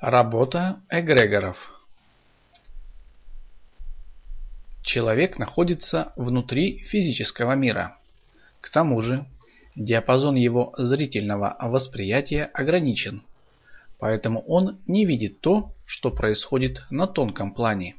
Работа эгрегоров Человек находится внутри физического мира. К тому же, диапазон его зрительного восприятия ограничен, поэтому он не видит то, что происходит на тонком плане.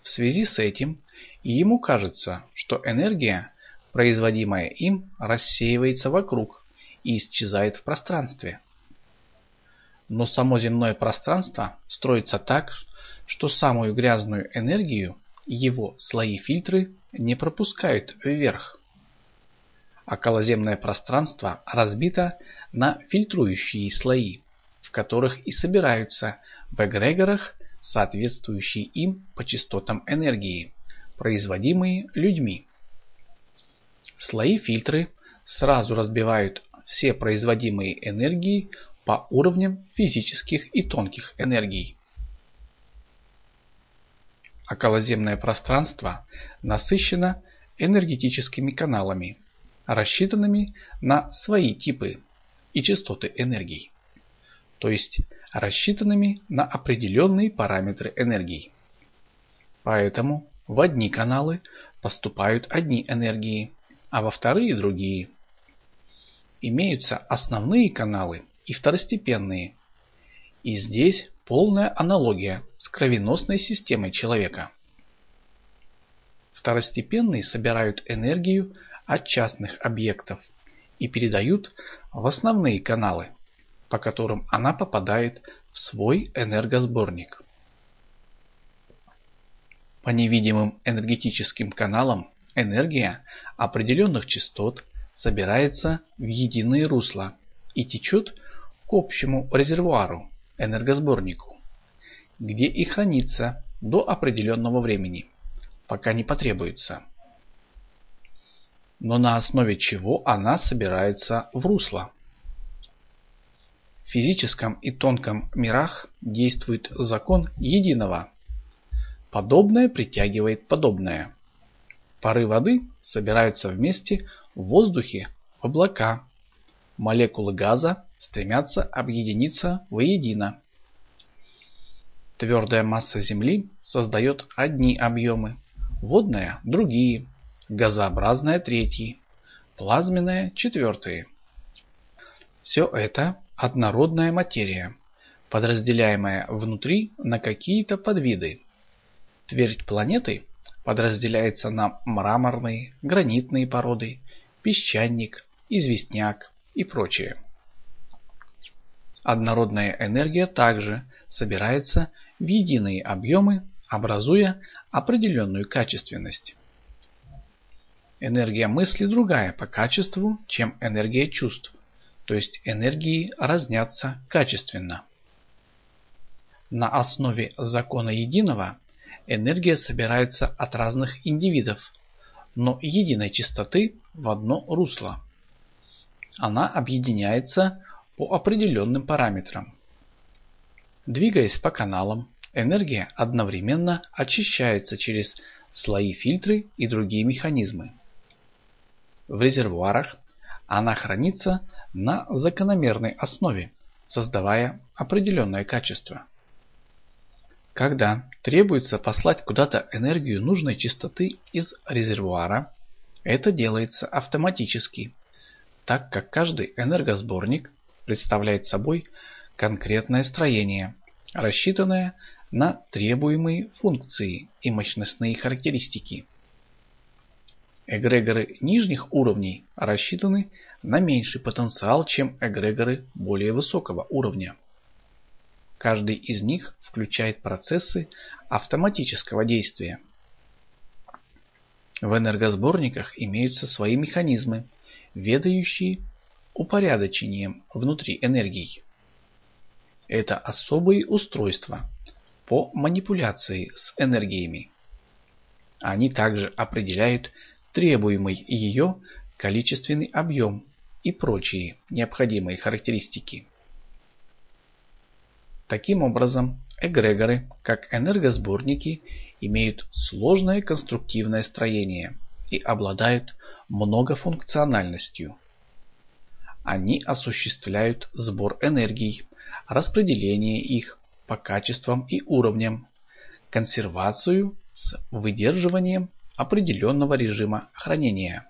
В связи с этим ему кажется, что энергия, производимая им, рассеивается вокруг и исчезает в пространстве. Но само земное пространство строится так, что самую грязную энергию его слои-фильтры не пропускают вверх. Околоземное пространство разбито на фильтрующие слои, в которых и собираются в эгрегорах соответствующие им по частотам энергии, производимые людьми. Слои-фильтры сразу разбивают все производимые энергии по уровням физических и тонких энергий. Околоземное пространство насыщено энергетическими каналами, рассчитанными на свои типы и частоты энергий, то есть рассчитанными на определенные параметры энергии. Поэтому в одни каналы поступают одни энергии, а во вторые другие. Имеются основные каналы и второстепенные. И здесь полная аналогия с кровеносной системой человека. Второстепенные собирают энергию от частных объектов и передают в основные каналы, по которым она попадает в свой энергосборник. По невидимым энергетическим каналам энергия определенных частот собирается в единые русла и течет общему резервуару, энергосборнику, где и хранится до определенного времени, пока не потребуется. Но на основе чего она собирается в русло? В физическом и тонком мирах действует закон единого. Подобное притягивает подобное. Пары воды собираются вместе в воздухе в облака. Молекулы газа стремятся объединиться воедино. Твердая масса Земли создает одни объемы, водная – другие, газообразная – третьи, плазменная – четвертые. Все это однородная материя, подразделяемая внутри на какие-то подвиды. Твердь планеты подразделяется на мраморные, гранитные породы, песчаник, известняк и прочее. Однородная энергия также собирается в единые объемы, образуя определенную качественность. Энергия мысли другая по качеству, чем энергия чувств, то есть энергии разнятся качественно. На основе закона единого энергия собирается от разных индивидов, но единой частоты в одно русло. Она объединяется по определенным параметрам. Двигаясь по каналам, энергия одновременно очищается через слои-фильтры и другие механизмы. В резервуарах она хранится на закономерной основе, создавая определенное качество. Когда требуется послать куда-то энергию нужной частоты из резервуара, это делается автоматически, так как каждый энергосборник представляет собой конкретное строение, рассчитанное на требуемые функции и мощностные характеристики. Эгрегоры нижних уровней рассчитаны на меньший потенциал, чем эгрегоры более высокого уровня. Каждый из них включает процессы автоматического действия. В энергосборниках имеются свои механизмы, ведающие упорядочением внутри энергий. Это особые устройства по манипуляции с энергиями. Они также определяют требуемый ее количественный объем и прочие необходимые характеристики. Таким образом, эгрегоры, как энергосборники, имеют сложное конструктивное строение и обладают многофункциональностью. Они осуществляют сбор энергий, распределение их по качествам и уровням, консервацию с выдерживанием определенного режима хранения.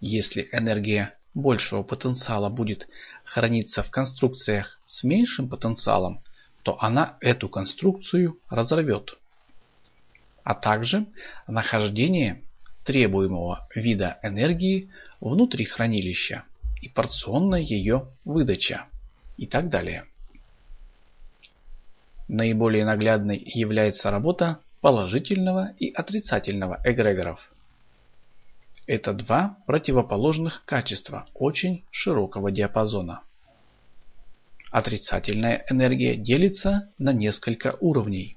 Если энергия большего потенциала будет храниться в конструкциях с меньшим потенциалом, то она эту конструкцию разорвет. А также нахождение требуемого вида энергии внутри хранилища и порционная ее выдача и так далее. Наиболее наглядной является работа положительного и отрицательного эгрегоров. Это два противоположных качества очень широкого диапазона. Отрицательная энергия делится на несколько уровней.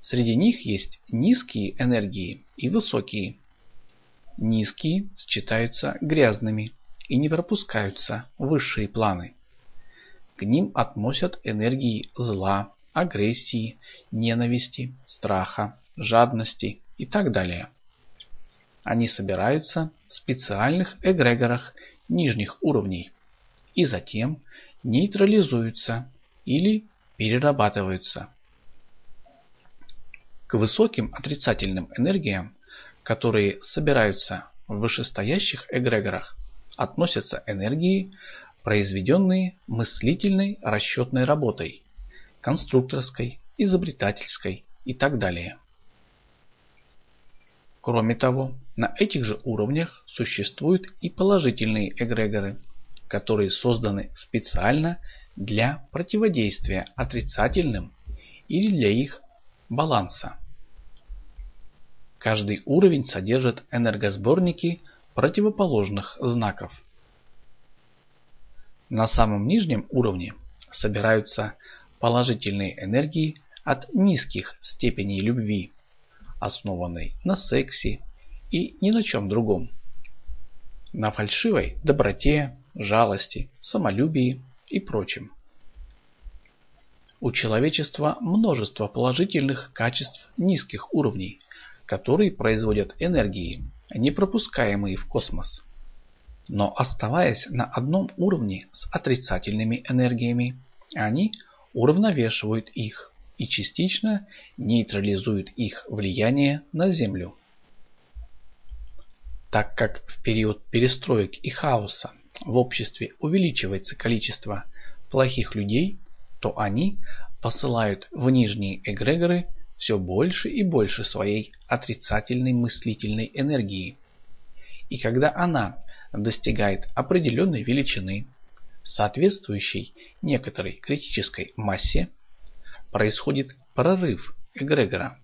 Среди них есть низкие энергии и высокие. Низкие считаются грязными и не пропускаются высшие планы. К ним относят энергии зла, агрессии, ненависти, страха, жадности и так далее. Они собираются в специальных эгрегорах нижних уровней и затем нейтрализуются или перерабатываются. К высоким отрицательным энергиям, которые собираются в вышестоящих эгрегорах, относятся энергии, произведенные мыслительной расчетной работой, конструкторской, изобретательской и так далее. Кроме того, на этих же уровнях существуют и положительные эгрегоры, которые созданы специально для противодействия отрицательным или для их баланса. Каждый уровень содержит энергосборники противоположных знаков. На самом нижнем уровне собираются положительные энергии от низких степеней любви, основанной на сексе и ни на чем другом. На фальшивой доброте, жалости, самолюбии и прочем. У человечества множество положительных качеств низких уровней, которые производят энергии, не пропускаемые в космос. Но оставаясь на одном уровне с отрицательными энергиями, они уравновешивают их и частично нейтрализуют их влияние на Землю. Так как в период перестроек и хаоса в обществе увеличивается количество плохих людей, то они посылают в нижние эгрегоры все больше и больше своей отрицательной мыслительной энергии. И когда она достигает определенной величины, соответствующей некоторой критической массе, происходит прорыв эгрегора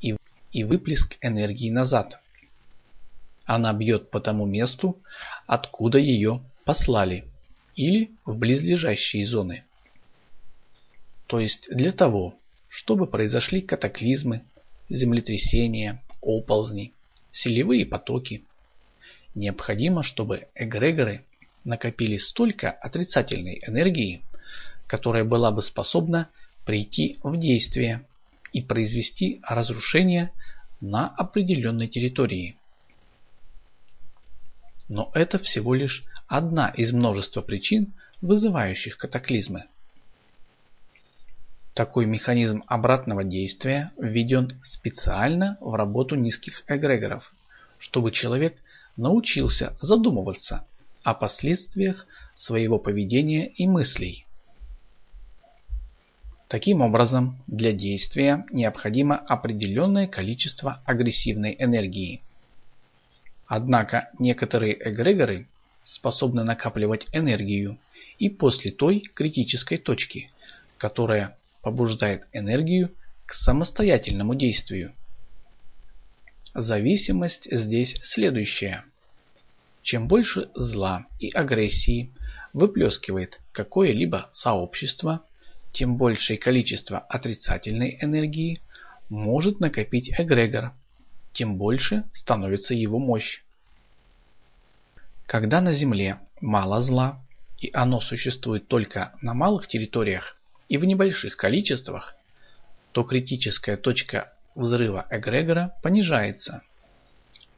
и, и выплеск энергии назад. Она бьет по тому месту, откуда ее послали, или в близлежащие зоны. То есть для того, чтобы произошли катаклизмы, землетрясения, оползни, селевые потоки. Необходимо, чтобы эгрегоры накопили столько отрицательной энергии, которая была бы способна прийти в действие и произвести разрушение на определенной территории. Но это всего лишь одна из множества причин, вызывающих катаклизмы. Такой механизм обратного действия введен специально в работу низких эгрегоров, чтобы человек научился задумываться о последствиях своего поведения и мыслей. Таким образом, для действия необходимо определенное количество агрессивной энергии. Однако некоторые эгрегоры способны накапливать энергию и после той критической точки, которая побуждает энергию к самостоятельному действию. Зависимость здесь следующая. Чем больше зла и агрессии выплескивает какое-либо сообщество, тем большее количество отрицательной энергии может накопить эгрегор, тем больше становится его мощь. Когда на Земле мало зла, и оно существует только на малых территориях, и в небольших количествах, то критическая точка взрыва эгрегора понижается.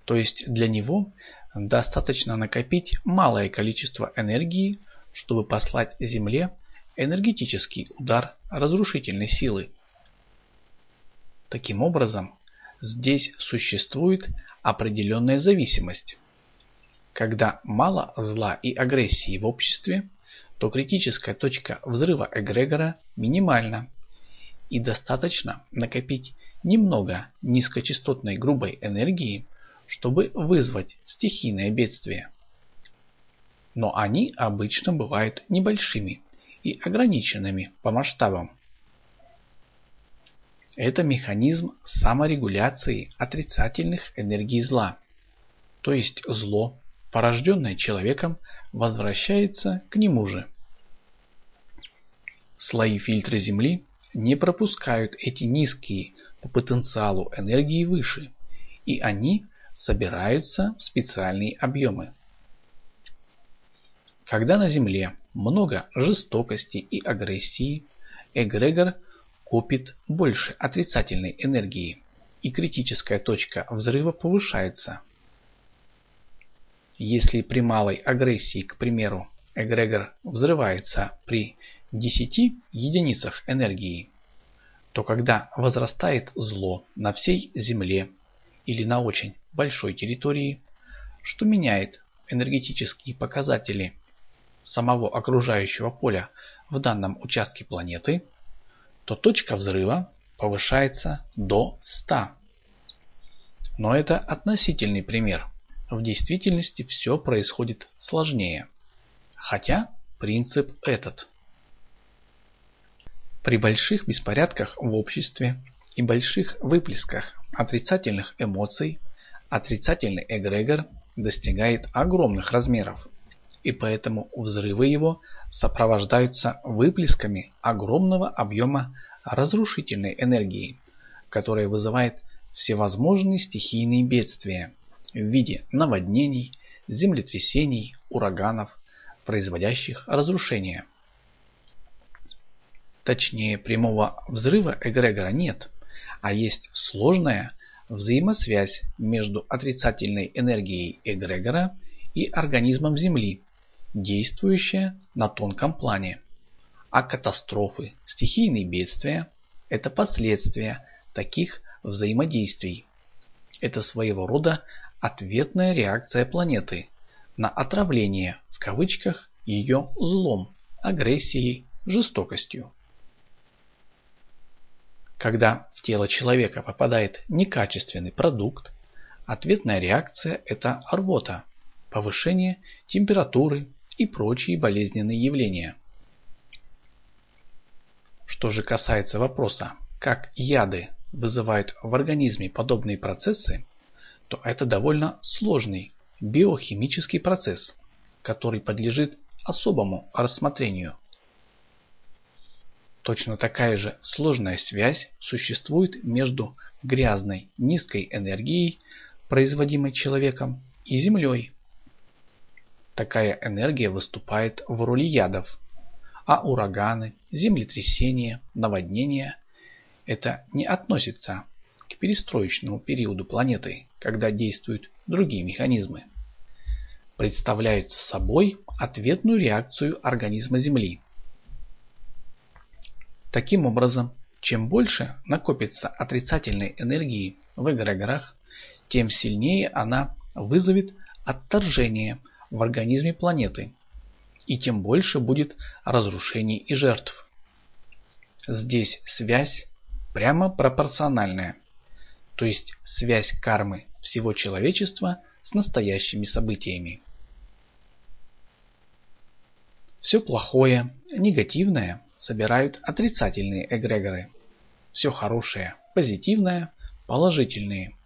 То есть для него достаточно накопить малое количество энергии, чтобы послать Земле энергетический удар разрушительной силы. Таким образом, здесь существует определенная зависимость. Когда мало зла и агрессии в обществе, то критическая точка взрыва эгрегора минимальна и достаточно накопить немного низкочастотной грубой энергии, чтобы вызвать стихийное бедствие. Но они обычно бывают небольшими и ограниченными по масштабам. Это механизм саморегуляции отрицательных энергий зла. То есть зло, порожденное человеком, возвращается к нему же. Слои фильтра Земли не пропускают эти низкие по потенциалу энергии выше, и они собираются в специальные объемы. Когда на Земле много жестокости и агрессии, эгрегор копит больше отрицательной энергии, и критическая точка взрыва повышается. Если при малой агрессии, к примеру, эгрегор взрывается при 10 единицах энергии, то когда возрастает зло на всей Земле или на очень большой территории, что меняет энергетические показатели самого окружающего поля в данном участке планеты, то точка взрыва повышается до 100. Но это относительный пример. В действительности все происходит сложнее. Хотя принцип этот. При больших беспорядках в обществе и больших выплесках отрицательных эмоций отрицательный эгрегор достигает огромных размеров, и поэтому взрывы его сопровождаются выплесками огромного объема разрушительной энергии, которая вызывает всевозможные стихийные бедствия в виде наводнений, землетрясений, ураганов, производящих разрушения. Точнее, прямого взрыва эгрегора нет, а есть сложная взаимосвязь между отрицательной энергией эгрегора и организмом Земли, действующая на тонком плане. А катастрофы, стихийные бедствия – это последствия таких взаимодействий. Это своего рода ответная реакция планеты на отравление в кавычках ее злом, агрессией, жестокостью. Когда в тело человека попадает некачественный продукт, ответная реакция – это рвота, повышение температуры и прочие болезненные явления. Что же касается вопроса, как яды вызывают в организме подобные процессы, то это довольно сложный биохимический процесс, который подлежит особому рассмотрению. Точно такая же сложная связь существует между грязной низкой энергией, производимой человеком, и Землей. Такая энергия выступает в роли ядов, а ураганы, землетрясения, наводнения – это не относится перестроечному периоду планеты, когда действуют другие механизмы. Представляют собой ответную реакцию организма Земли Таким образом, чем больше накопится отрицательной энергии в эгрегорах, тем сильнее она вызовет отторжение в организме планеты, и тем больше будет разрушений и жертв. Здесь связь прямо пропорциональная, то есть связь кармы всего человечества с настоящими событиями. Все плохое, негативное собирают отрицательные эгрегоры. Все хорошее, позитивное, положительные.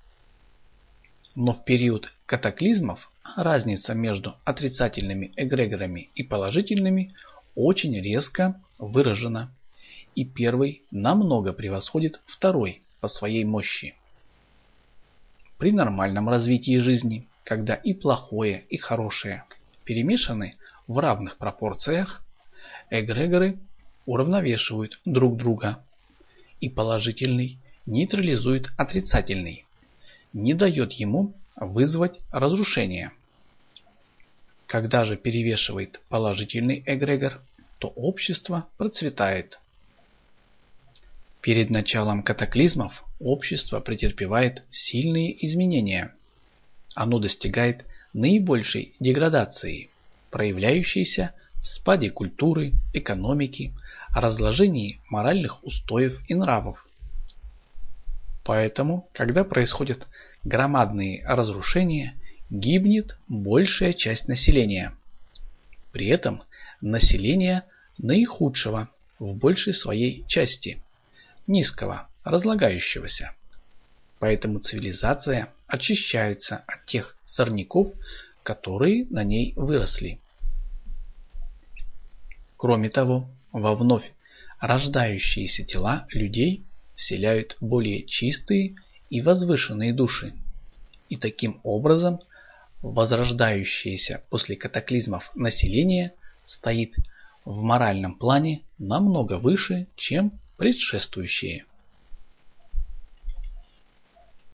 Но в период катаклизмов разница между отрицательными эгрегорами и положительными очень резко выражена, и первый намного превосходит второй по своей мощи. При нормальном развитии жизни, когда и плохое, и хорошее перемешаны в равных пропорциях, эгрегоры уравновешивают друг друга, и положительный нейтрализует отрицательный, не дает ему вызвать разрушение. Когда же перевешивает положительный эгрегор, то общество процветает. Перед началом катаклизмов общество претерпевает сильные изменения. Оно достигает наибольшей деградации, проявляющейся в спаде культуры, экономики, разложении моральных устоев и нравов. Поэтому, когда происходят громадные разрушения, гибнет большая часть населения. При этом население наихудшего в большей своей части, низкого, разлагающегося. Поэтому цивилизация очищается от тех сорняков, которые на ней выросли. Кроме того, во вновь рождающиеся тела людей вселяют более чистые и возвышенные души. И таким образом возрождающееся после катаклизмов население стоит в моральном плане намного выше, чем предшествующие.